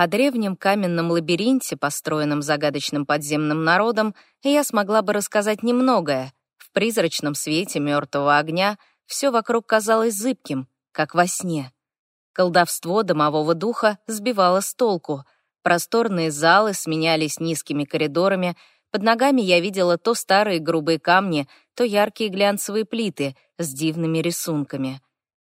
О древнем каменном лабиринте, построенном загадочным подземным народом, я смогла бы рассказать немногое. В призрачном свете мертвого огня все вокруг казалось зыбким, как во сне. Колдовство домового духа сбивало с толку. Просторные залы сменялись низкими коридорами, под ногами я видела то старые грубые камни, то яркие глянцевые плиты с дивными рисунками.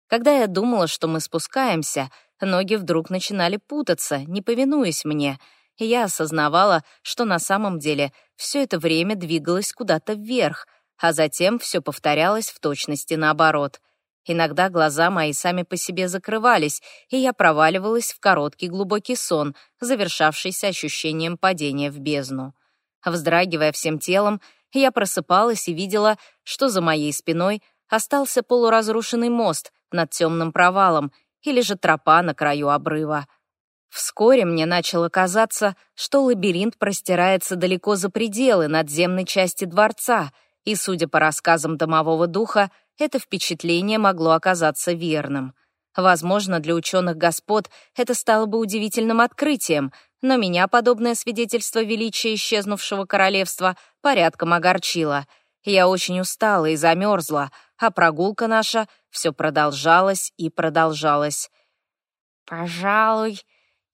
Когда я думала, что мы спускаемся, ноги вдруг начинали путаться, не повинуясь мне, и я осознавала, что на самом деле все это время двигалось куда-то вверх, а затем все повторялось в точности наоборот. Иногда глаза мои сами по себе закрывались, и я проваливалась в короткий глубокий сон, завершавшийся ощущением падения в бездну. Вздрагивая всем телом, я просыпалась и видела, что за моей спиной остался полуразрушенный мост над темным провалом или же тропа на краю обрыва. Вскоре мне начало казаться, что лабиринт простирается далеко за пределы надземной части дворца, и, судя по рассказам домового духа, это впечатление могло оказаться верным. Возможно, для ученых господ это стало бы удивительным открытием, но меня подобное свидетельство величия исчезнувшего королевства порядком огорчило. Я очень устала и замерзла, а прогулка наша все продолжалась и продолжалась. «Пожалуй,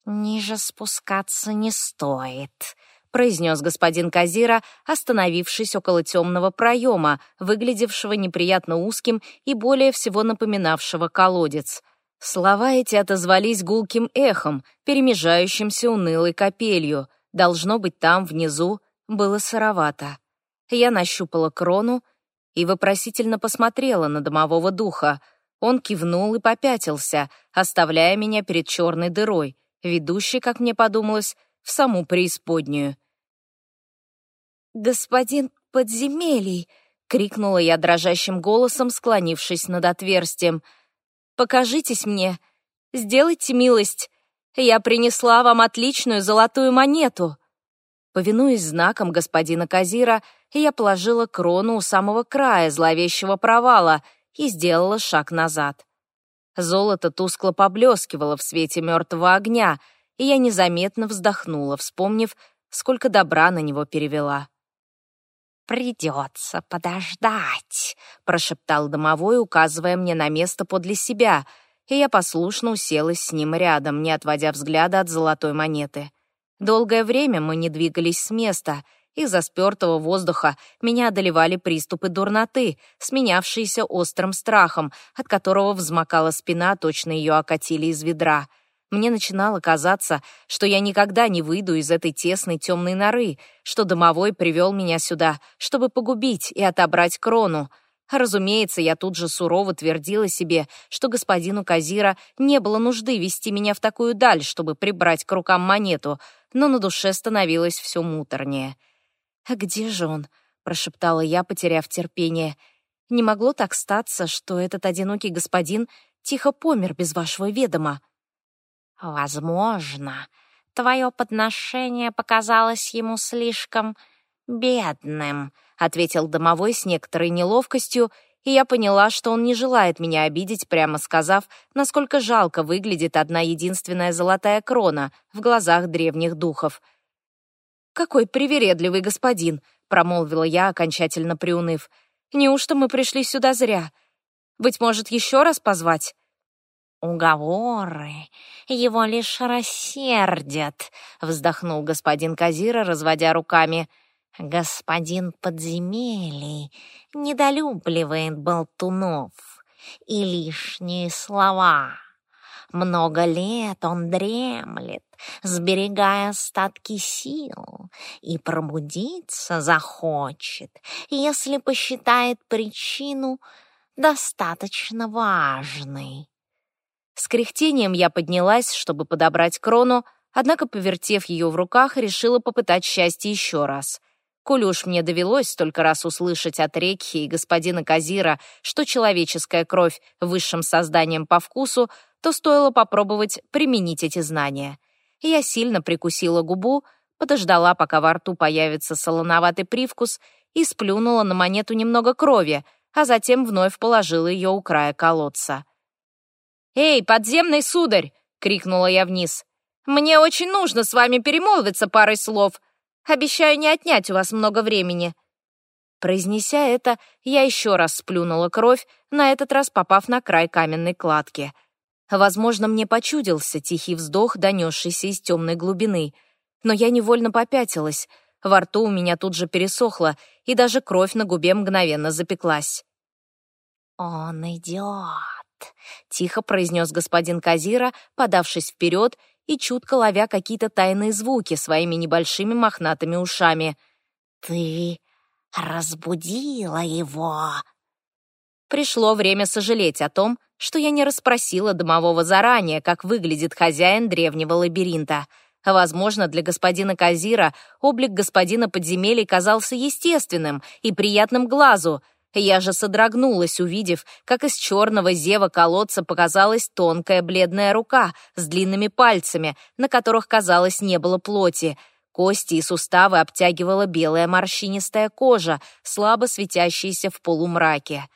ниже спускаться не стоит», — произнес господин Казира, остановившись около темного проема, выглядевшего неприятно узким и более всего напоминавшего колодец. Слова эти отозвались гулким эхом, перемежающимся унылой капелью. Должно быть, там, внизу, было сыровато. Я нащупала крону и вопросительно посмотрела на домового духа. Он кивнул и попятился, оставляя меня перед черной дырой, ведущей, как мне подумалось, в саму преисподнюю. «Господин подземелий!» — крикнула я дрожащим голосом, склонившись над отверстием — Покажитесь мне. Сделайте милость. Я принесла вам отличную золотую монету». Повинуясь знаком господина Казира, я положила крону у самого края зловещего провала и сделала шаг назад. Золото тускло поблескивало в свете мертвого огня, и я незаметно вздохнула, вспомнив, сколько добра на него перевела. «Придется подождать», — прошептал домовой, указывая мне на место подле себя, и я послушно уселась с ним рядом, не отводя взгляда от золотой монеты. Долгое время мы не двигались с места. Из-за спёртого воздуха меня одолевали приступы дурноты, сменявшиеся острым страхом, от которого взмокала спина, точно ее окатили из ведра. Мне начинало казаться, что я никогда не выйду из этой тесной темной норы, что домовой привел меня сюда, чтобы погубить и отобрать крону. Разумеется, я тут же сурово твердила себе, что господину Казира не было нужды вести меня в такую даль, чтобы прибрать к рукам монету, но на душе становилось все муторнее. «А где же он?» — прошептала я, потеряв терпение. «Не могло так статься, что этот одинокий господин тихо помер без вашего ведома». «Возможно, твое подношение показалось ему слишком бедным», ответил домовой с некоторой неловкостью, и я поняла, что он не желает меня обидеть, прямо сказав, насколько жалко выглядит одна единственная золотая крона в глазах древних духов. «Какой привередливый господин!» — промолвила я, окончательно приуныв. «Неужто мы пришли сюда зря? Быть может, еще раз позвать?» «Уговоры его лишь рассердят», — вздохнул господин Казира, разводя руками. «Господин подземелий недолюбливает болтунов и лишние слова. Много лет он дремлет, сберегая остатки сил, и пробудиться захочет, если посчитает причину достаточно важной». С кряхтением я поднялась, чтобы подобрать крону, однако, повертев ее в руках, решила попытать счастье еще раз. Коль уж мне довелось столько раз услышать от Рекхи и господина Казира, что человеческая кровь высшим созданием по вкусу, то стоило попробовать применить эти знания. Я сильно прикусила губу, подождала, пока во рту появится солоноватый привкус, и сплюнула на монету немного крови, а затем вновь положила ее у края колодца. «Эй, подземный сударь!» — крикнула я вниз. Мне очень нужно с вами перемолвиться парой слов. Обещаю не отнять у вас много времени». Произнеся это, я еще раз сплюнула кровь, на этот раз попав на край каменной кладки. Возможно, мне почудился тихий вздох, донесшийся из темной глубины. Но я невольно попятилась. Во рту у меня тут же пересохло, и даже кровь на губе мгновенно запеклась. «Он идет», — тихо произнес господин Казира, подавшись вперед и чутко ловя какие-то тайные звуки своими небольшими мохнатыми ушами. «Ты разбудила его». Пришло время сожалеть о том, что я не расспросила домового заранее, как выглядит хозяин древнего лабиринта. Возможно, для господина Казира облик господина подземелий казался естественным и приятным глазу — я же содрогнулась, увидев, как из черного зева колодца показалась тонкая бледная рука с длинными пальцами, на которых, казалось, не было плоти. Кости и суставы обтягивала белая морщинистая кожа, слабо светящаяся в полумраке.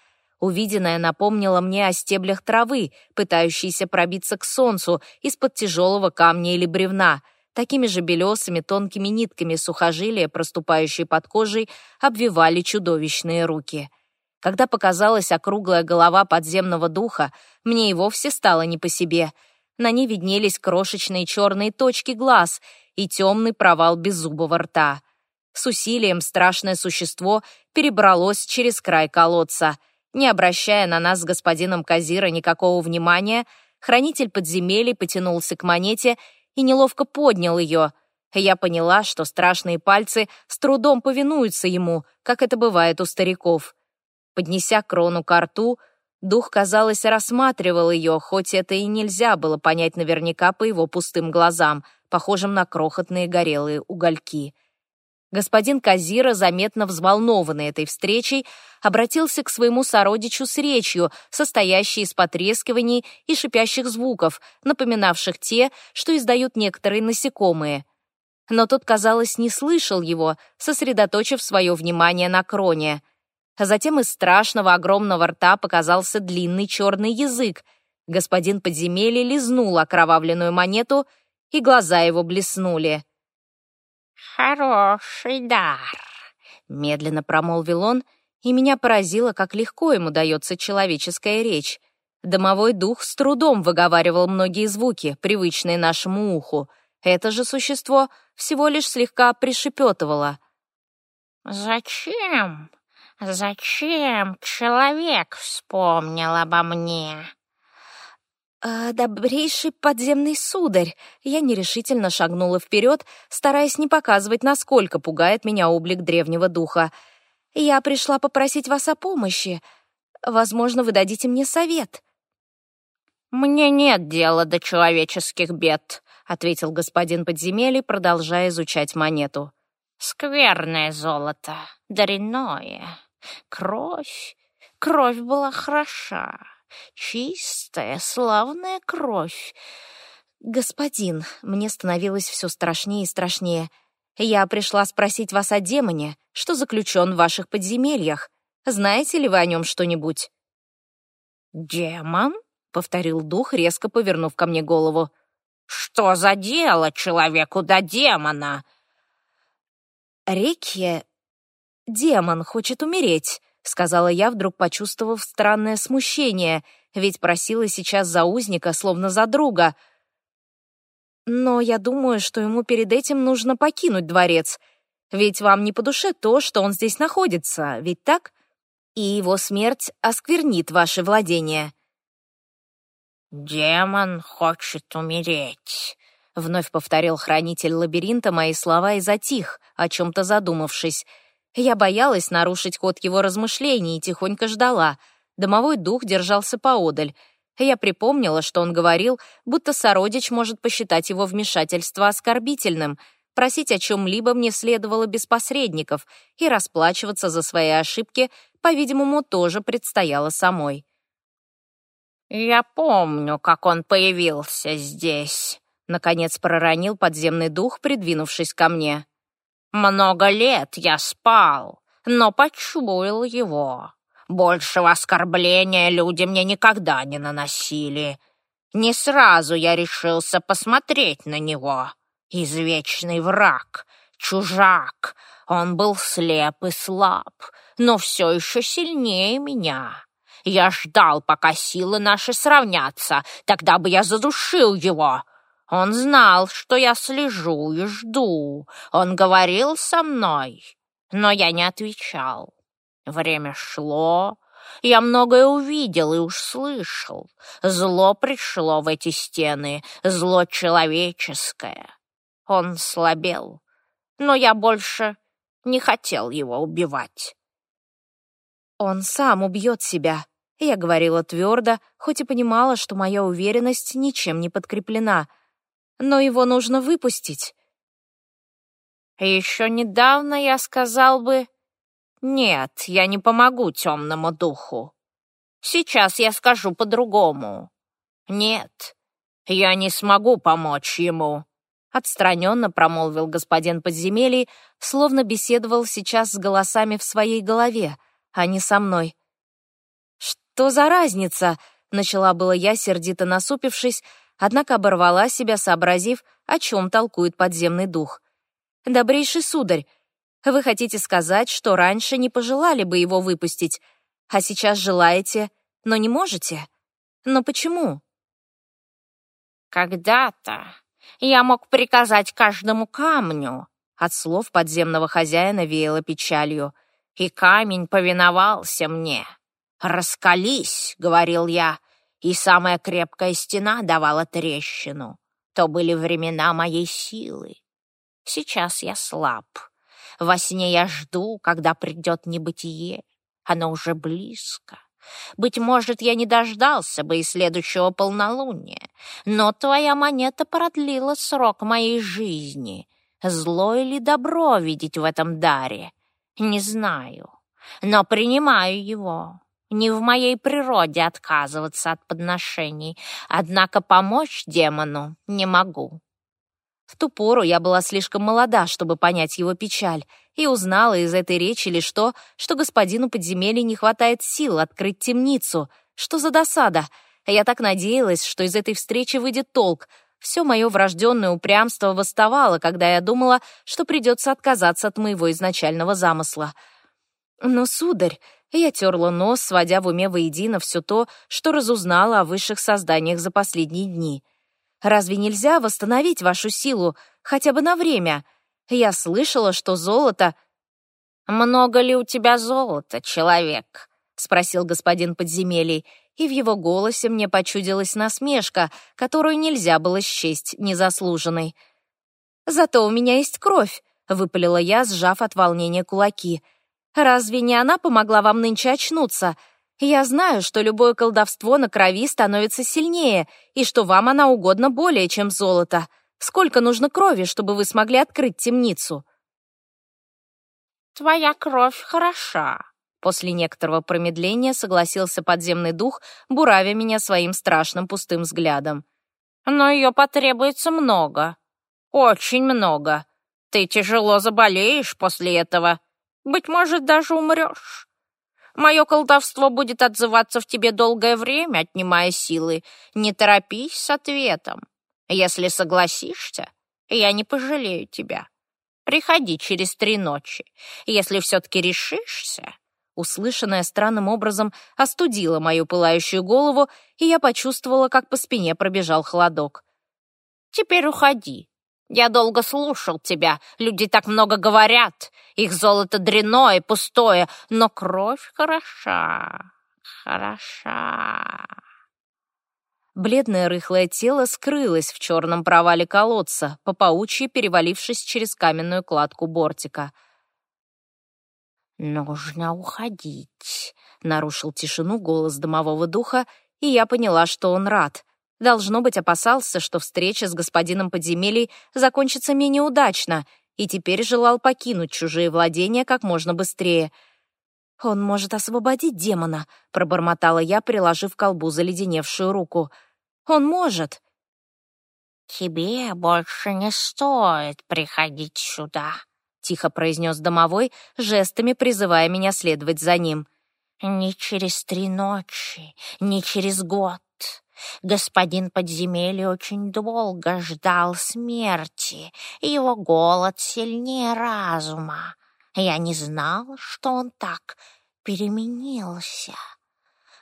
Увиденное напомнило мне о стеблях травы, пытающейся пробиться к солнцу из-под тяжелого камня или бревна. Такими же белесыми тонкими нитками сухожилия, проступающие под кожей, обвивали чудовищные руки. Когда показалась округлая голова подземного духа, мне и вовсе стало не по себе. На ней виднелись крошечные черные точки глаз и темный провал беззубого рта. С усилием страшное существо перебралось через край колодца. Не обращая на нас с господином Казира никакого внимания, хранитель подземелий потянулся к монете и неловко поднял ее. Я поняла, что страшные пальцы с трудом повинуются ему, как это бывает у стариков. Поднеся крону к рту, дух, казалось, рассматривал ее, хоть это и нельзя было понять наверняка по его пустым глазам, похожим на крохотные горелые угольки. Господин Казира, заметно взволнованный этой встречей, обратился к своему сородичу с речью, состоящей из потрескиваний и шипящих звуков, напоминавших те, что издают некоторые насекомые. Но тот, казалось, не слышал его, сосредоточив свое внимание на кроне — затем из страшного огромного рта показался длинный черный язык. Господин подземелья лизнул окровавленную монету, и глаза его блеснули. «Хороший дар», — медленно промолвил он, и меня поразило, как легко ему дается человеческая речь. Домовой дух с трудом выговаривал многие звуки, привычные нашему уху. Это же существо всего лишь слегка пришепетывало. «Зачем «Зачем человек вспомнил обо мне?» «А, «Добрейший подземный сударь!» Я нерешительно шагнула вперед, стараясь не показывать, насколько пугает меня облик древнего духа. «Я пришла попросить вас о помощи. Возможно, вы дадите мне совет». «Мне нет дела до человеческих бед», — ответил господин подземелья, продолжая изучать монету. «Скверное золото, даренное. Кровь, кровь была хороша, чистая, славная кровь. Господин, мне становилось все страшнее и страшнее. Я пришла спросить вас о демоне, что заключен в ваших подземельях. Знаете ли вы о нем что-нибудь? «Демон?» — повторил дух, резко повернув ко мне голову. «Что за дело человеку до демона?» «Реки «Демон хочет умереть», — сказала я, вдруг почувствовав странное смущение, ведь просила сейчас за узника, словно за друга. «Но я думаю, что ему перед этим нужно покинуть дворец, ведь вам не по душе то, что он здесь находится, ведь так? И его смерть осквернит ваше владение». «Демон хочет умереть», — вновь повторил хранитель лабиринта мои слова и затих, о чем-то задумавшись — я боялась нарушить ход его размышлений и тихонько ждала. Домовой дух держался поодаль. Я припомнила, что он говорил, будто сородич может посчитать его вмешательство оскорбительным. Просить о чем-либо мне следовало без посредников, и расплачиваться за свои ошибки, по-видимому, тоже предстояло самой. «Я помню, как он появился здесь», — наконец проронил подземный дух, придвинувшись ко мне. Много лет я спал, но почуял его. Большего оскорбления люди мне никогда не наносили. Не сразу я решился посмотреть на него. Извечный враг, чужак. Он был слеп и слаб, но все еще сильнее меня. Я ждал, пока силы наши сравнятся, тогда бы я задушил его. Он знал, что я слежу и жду. Он говорил со мной, но я не отвечал. Время шло, я многое увидел и уж слышал. Зло пришло в эти стены, зло человеческое. Он слабел, но я больше не хотел его убивать. Он сам убьет себя, я говорила твердо, хоть и понимала, что моя уверенность ничем не подкреплена. Но его нужно выпустить. Еще недавно я сказал бы, «Нет, я не помогу темному духу. Сейчас я скажу по-другому. Нет, я не смогу помочь ему», — отстраненно промолвил господин подземелий, словно беседовал сейчас с голосами в своей голове, а не со мной. «Что за разница?» — начала было я, сердито насупившись, однако оборвала себя, сообразив, о чем толкует подземный дух. «Добрейший сударь, вы хотите сказать, что раньше не пожелали бы его выпустить, а сейчас желаете, но не можете? Но почему? Когда-то я мог приказать каждому камню. От слов подземного хозяина веяло печалью. И камень повиновался мне. «Раскались», — говорил я, и самая крепкая стена давала трещину. То были времена моей силы. Сейчас я слаб. Во сне я жду, когда придет небытие. Оно уже близко. Быть может, я не дождался бы и следующего полнолуния, но твоя монета продлила срок моей жизни. Зло или добро видеть в этом даре? Не знаю, но принимаю его. Не в моей природе отказываться от подношений, однако помочь демону не могу. В ту пору я была слишком молода, чтобы понять его печаль, и узнала из этой речи лишь то, что господину подземелья не хватает сил открыть темницу. Что за досада? Я так надеялась, что из этой встречи выйдет толк. Все мое врожденное упрямство восставало, когда я думала, что придется отказаться от моего изначального замысла. Но, сударь, я терла нос, сводя в уме воедино все то, что разузнала о высших созданиях за последние дни — Разве нельзя восстановить вашу силу хотя бы на время? Я слышала, что золото... «Много ли у тебя золота, человек?» — спросил господин подземелий, и в его голосе мне почудилась насмешка, которую нельзя было счесть незаслуженной. «Зато у меня есть кровь», — выпалила я, сжав от волнения кулаки. «Разве не она помогла вам нынче очнуться?» Я знаю, что любое колдовство на крови становится сильнее, и что вам она угодна более, чем золото. Сколько нужно крови, чтобы вы смогли открыть темницу?» «Твоя кровь хороша», — после некоторого промедления согласился подземный дух, буравя меня своим страшным пустым взглядом. «Но ее потребуется много, очень много. Ты тяжело заболеешь после этого, быть может, даже умрешь. Мое колдовство будет отзываться в тебе долгое время, отнимая силы. Не торопись с ответом. Если согласишься, я не пожалею тебя. Приходи через три ночи. Если все-таки решишься...» Услышанное странным образом остудило мою пылающую голову, и я почувствовала, как по спине пробежал холодок. «Теперь уходи. Я долго слушал тебя. Люди так много говорят. Их золото дряное, пустое, но кровь хороша, хороша. Бледное рыхлое тело скрылось в черном провале колодца, по паучьи перевалившись через каменную кладку бортика. «Нужно уходить», — нарушил тишину голос домового духа, и я поняла, что он рад — Должно быть, опасался, что встреча с господином подземелий закончится менее удачно, и теперь желал покинуть чужие владения как можно быстрее. «Он может освободить демона», — пробормотала я, приложив к колбу заледеневшую руку. «Он может». «Тебе больше не стоит приходить сюда», — тихо произнес домовой, жестами призывая меня следовать за ним. «Не через три ночи, не через год, Господин подземелья очень долго ждал смерти, его голод сильнее разума. Я не знал, что он так переменился.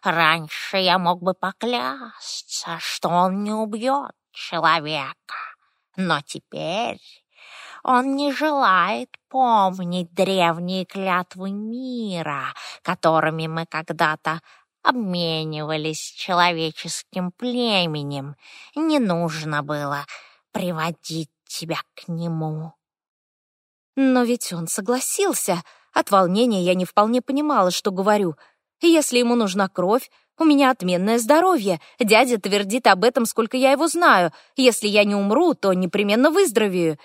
Раньше я мог бы поклясться, что он не убьет человека, но теперь он не желает помнить древние клятвы мира, которыми мы когда-то обменивались человеческим племенем. Не нужно было приводить тебя к нему. Но ведь он согласился. От волнения я не вполне понимала, что говорю. Если ему нужна кровь, у меня отменное здоровье. Дядя твердит об этом, сколько я его знаю. Если я не умру, то непременно выздоровею.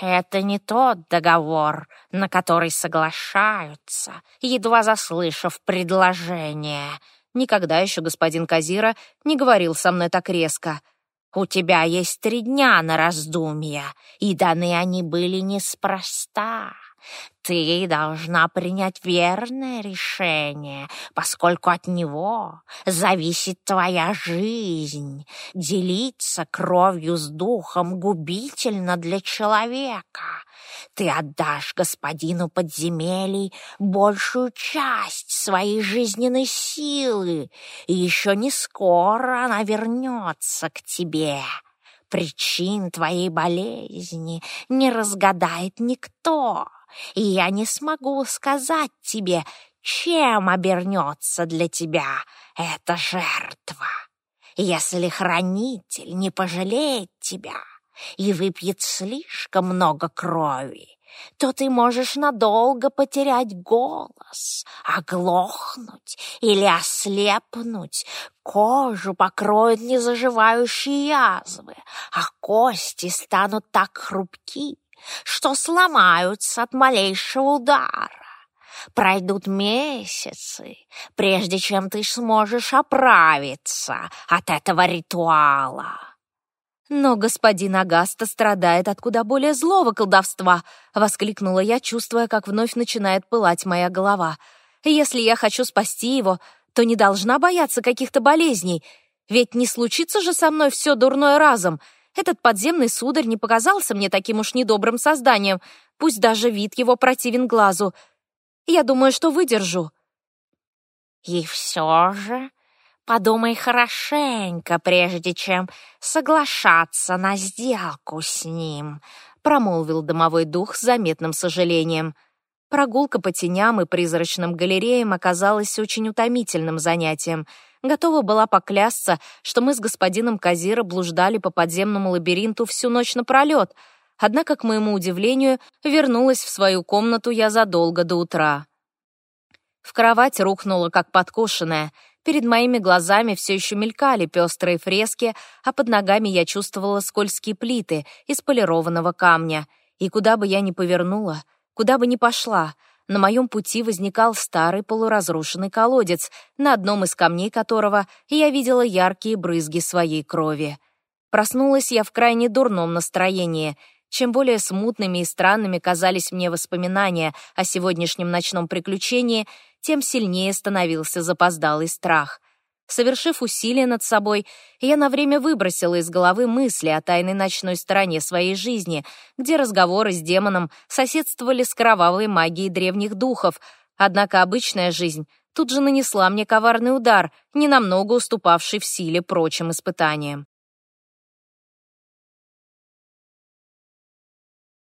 Это не тот договор, на который соглашаются, едва заслышав предложение. Никогда еще господин Казира не говорил со мной так резко. У тебя есть три дня на раздумья, и даны они были неспроста. Ты должна принять верное решение, поскольку от него зависит твоя жизнь. Делиться кровью с духом губительно для человека. Ты отдашь господину подземелий большую часть своей жизненной силы, и еще не скоро она вернется к тебе. Причин твоей болезни не разгадает никто я не смогу сказать тебе, чем обернется для тебя эта жертва. Если хранитель не пожалеет тебя и выпьет слишком много крови, то ты можешь надолго потерять голос, оглохнуть или ослепнуть. Кожу покроют незаживающие язвы, а кости станут так хрупки, что сломаются от малейшего удара. Пройдут месяцы, прежде чем ты сможешь оправиться от этого ритуала. «Но господин Агаста страдает от куда более злого колдовства!» — воскликнула я, чувствуя, как вновь начинает пылать моя голова. «Если я хочу спасти его, то не должна бояться каких-то болезней, ведь не случится же со мной все дурное разом. Этот подземный сударь не показался мне таким уж недобрым созданием, пусть даже вид его противен глазу. Я думаю, что выдержу». «И все же подумай хорошенько, прежде чем соглашаться на сделку с ним», промолвил домовой дух с заметным сожалением. Прогулка по теням и призрачным галереям оказалась очень утомительным занятием — Готова была поклясться, что мы с господином Казира блуждали по подземному лабиринту всю ночь напролет, однако, к моему удивлению, вернулась в свою комнату я задолго до утра. В кровать рухнула, как подкошенная. Перед моими глазами все еще мелькали пестрые фрески, а под ногами я чувствовала скользкие плиты из полированного камня. И куда бы я ни повернула, куда бы ни пошла — на моем пути возникал старый полуразрушенный колодец, на одном из камней которого я видела яркие брызги своей крови. Проснулась я в крайне дурном настроении. Чем более смутными и странными казались мне воспоминания о сегодняшнем ночном приключении, тем сильнее становился запоздалый страх. Совершив усилие над собой, я на время выбросила из головы мысли о тайной ночной стороне своей жизни, где разговоры с демоном соседствовали с кровавой магией древних духов, однако обычная жизнь тут же нанесла мне коварный удар, ненамного уступавший в силе прочим испытаниям.